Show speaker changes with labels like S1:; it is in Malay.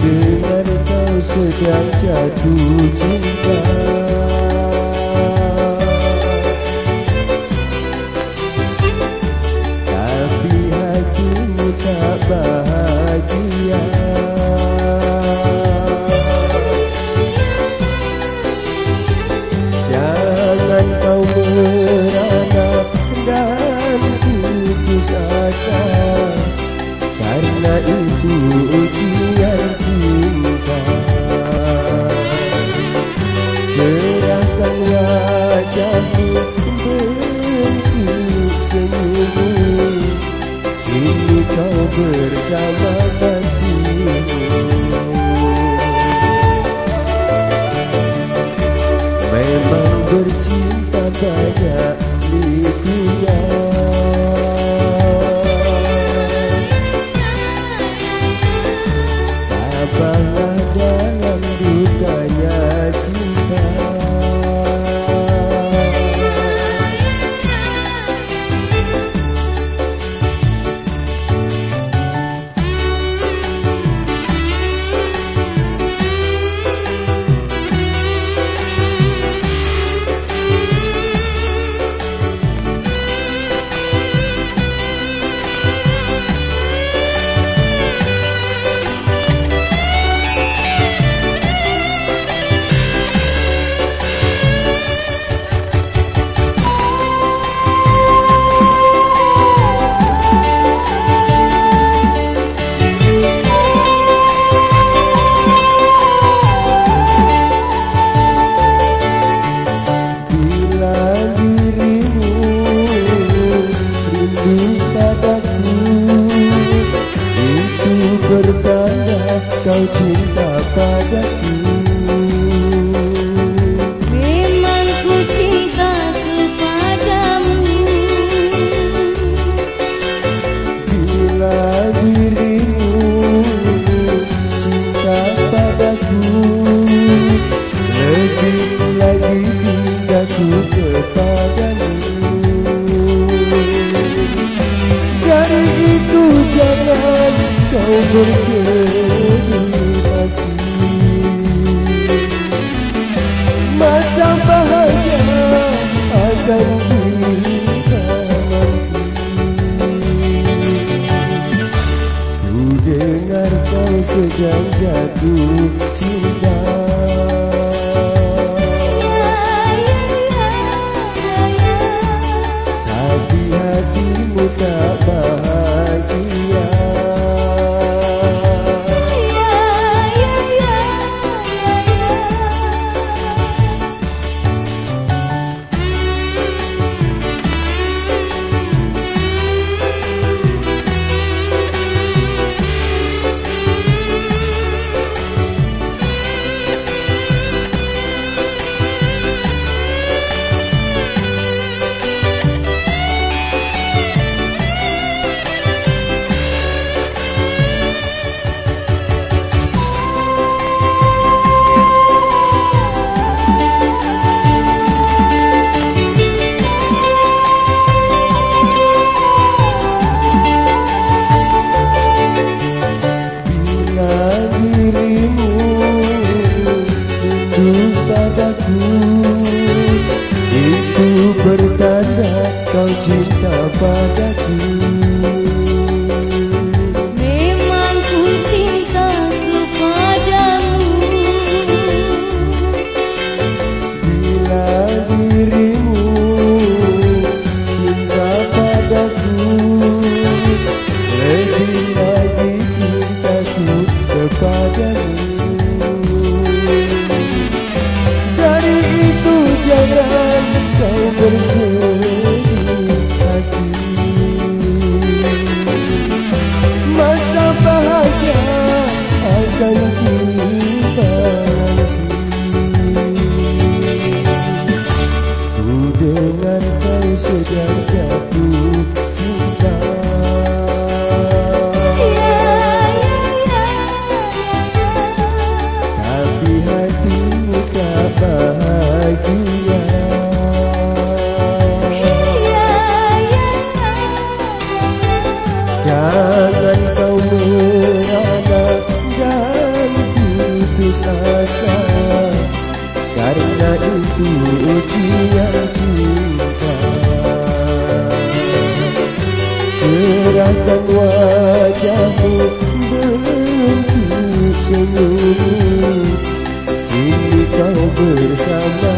S1: dengan kau sekian jatuh cinta Memang bercinta banyak. kau cinta padaku.
S2: Memang ku cinta kepadamu.
S1: Bila dirimu cinta padaku Lebih lagi cintaku kepadamu. Dari itu jangan Kau bersih Kau sejauh jatuh cinta suci cinta. Cerahkan wajahmu Berhenti senyum Kini kau bersama